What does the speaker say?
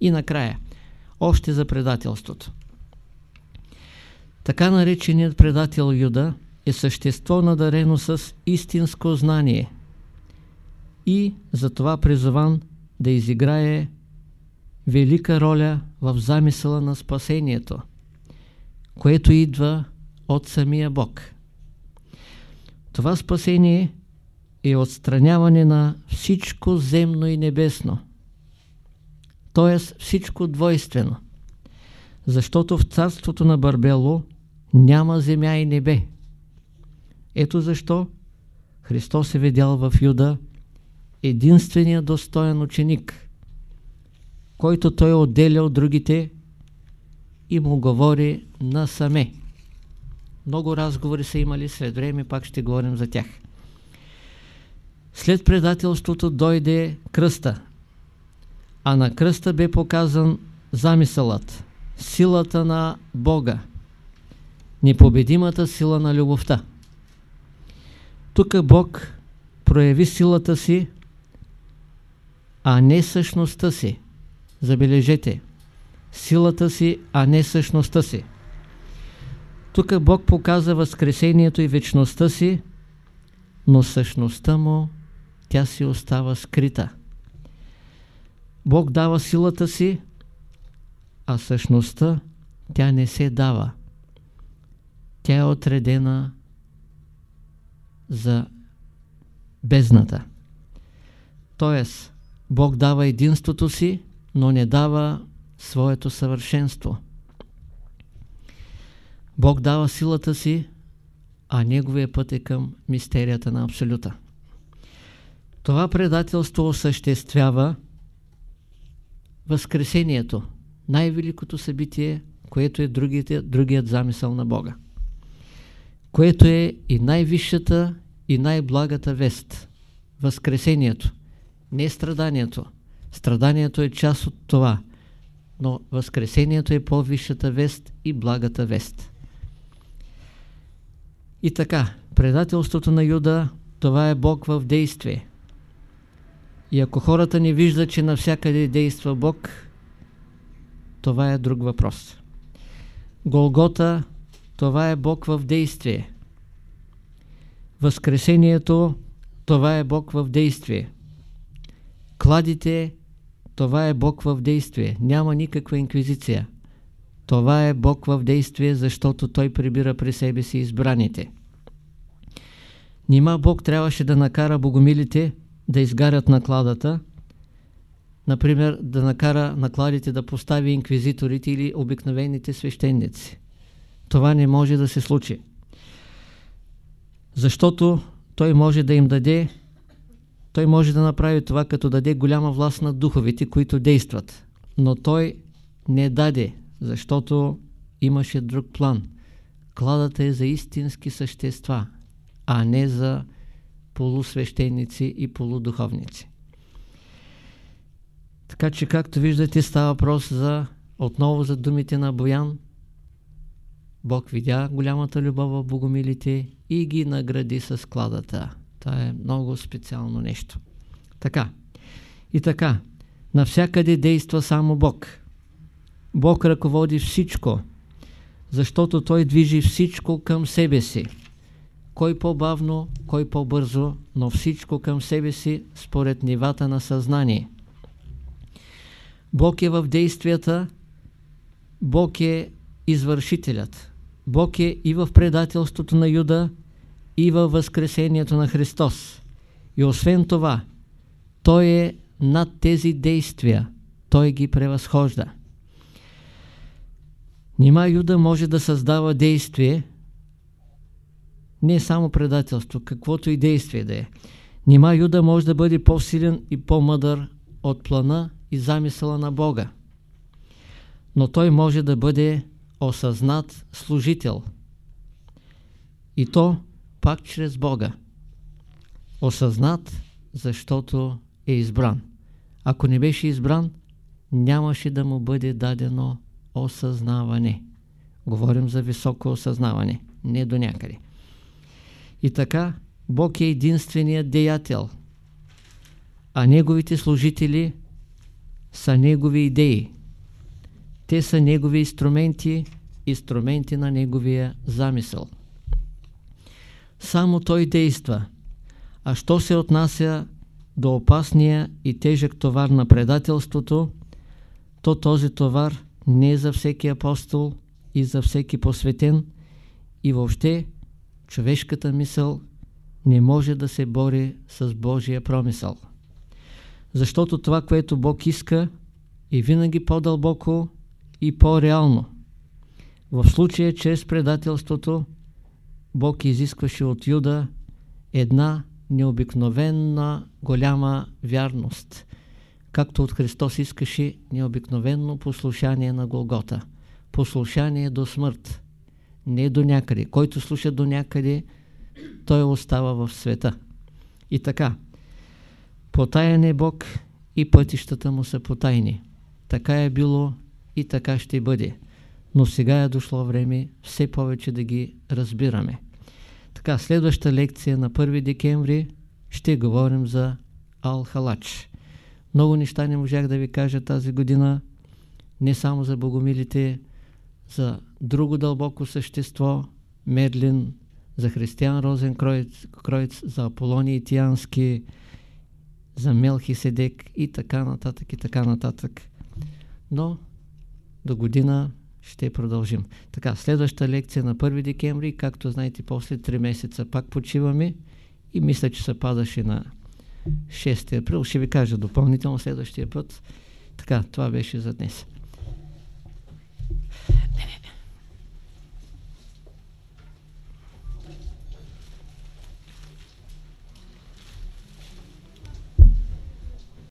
И накрая, още за предателството. Така нареченият предател Юда е същество надарено с истинско знание и затова призован да изиграе велика роля в замисъла на спасението, което идва от самия Бог. Това спасение е отстраняване на всичко земно и небесно, т.е. всичко двойствено, защото в царството на Барбело няма земя и небе. Ето защо Христос е видял в Юда единствения достоен ученик, който той отделя от другите и му говори насаме. Много разговори са имали, след време пак ще говорим за тях. След предателството дойде кръста, а на кръста бе показан замисълът, силата на Бога, непобедимата сила на любовта. Тук Бог прояви силата си, а не същността си. Забележете, силата си, а не същността си. Тук Бог показа възкресението и вечността си, но същността му, тя си остава скрита. Бог дава силата си, а същността, тя не се дава. Тя е отредена за бездната. Тоест, Бог дава единството си, но не дава своето съвършенство. Бог дава силата си, а неговия път е към мистерията на Абсолюта. Това предателство осъществява Възкресението, най-великото събитие, което е другият, другият замисъл на Бога, което е и най-висшата и най-благата вест. Възкресението, не страданието. Страданието е част от това, но Възкресението е по-висшата вест и благата вест. И така, предателството на Юда, това е Бог в действие. И ако хората не виждат, че навсякъде действа Бог, това е друг въпрос. Голгота, това е Бог в действие. Възкресението, това е Бог в действие. Кладите, това е Бог в действие. Няма никаква инквизиция. Това е Бог в действие, защото Той прибира при себе си избраните. Нима Бог трябваше да накара богомилите да изгарят накладата, например да накара накладите да постави инквизиторите или обикновените свещеници. Това не може да се случи. Защото той може да им даде, той може да направи това, като даде голяма власт на духовите, които действат. Но той не даде, защото имаше друг план. Кладата е за истински същества, а не за полусвещеници и полудуховници. Така че, както виждате, става въпрос за, отново за думите на Боян. Бог видя голямата любов в богомилите и ги награди с кладата. Това е много специално нещо. Така. И така. Навсякъде действа само Бог. Бог ръководи всичко, защото Той движи всичко към себе си кой по-бавно, кой по-бързо, но всичко към себе си според нивата на съзнание. Бог е в действията, Бог е извършителят. Бог е и в предателството на Юда, и във възкресението на Христос. И освен това, Той е над тези действия. Той ги превъзхожда. Нима Юда може да създава действие, не само предателство, каквото и действие да е. Нима Юда може да бъде по-силен и по-мъдър от плана и замисъла на Бога. Но той може да бъде осъзнат служител. И то пак чрез Бога. Осъзнат, защото е избран. Ако не беше избран, нямаше да му бъде дадено осъзнаване. Говорим за високо осъзнаване, не до някъде. И така, Бог е единственият деятел, а Неговите служители са негови идеи. Те са негови инструменти, инструменти на неговия замисъл. Само той действа. А що се отнася до опасния и тежък товар на предателството, то този товар не е за всеки апостол и за всеки посветен и въобще човешката мисъл не може да се бори с Божия промисъл. Защото това, което Бог иска, е винаги по-дълбоко и по-реално. В случая, чрез предателството, Бог изискваше от Юда една необикновена голяма вярност, както от Христос искаше необикновено послушание на Голгота. Послушание до смърт, не до някъде. Който слуша до някъде, той остава в света. И така, потаян е Бог и пътищата му са потайни. Така е било и така ще бъде. Но сега е дошло време все повече да ги разбираме. Така, следваща лекция на 1 декември ще говорим за Ал-Халач. Много неща не можах да ви кажа тази година, не само за богомилите, за друго дълбоко същество, Медлин, за Християн Розен Кройц, Кройц за Аполоний Тиански, за Мелхи Седек и така нататък и така нататък. Но до година ще продължим. Така, следваща лекция на 1 декември, както знаете, после 3 месеца пак почиваме и мисля, че се падаше на 6 април. Ще ви кажа допълнително следващия път. Така, това беше за днес.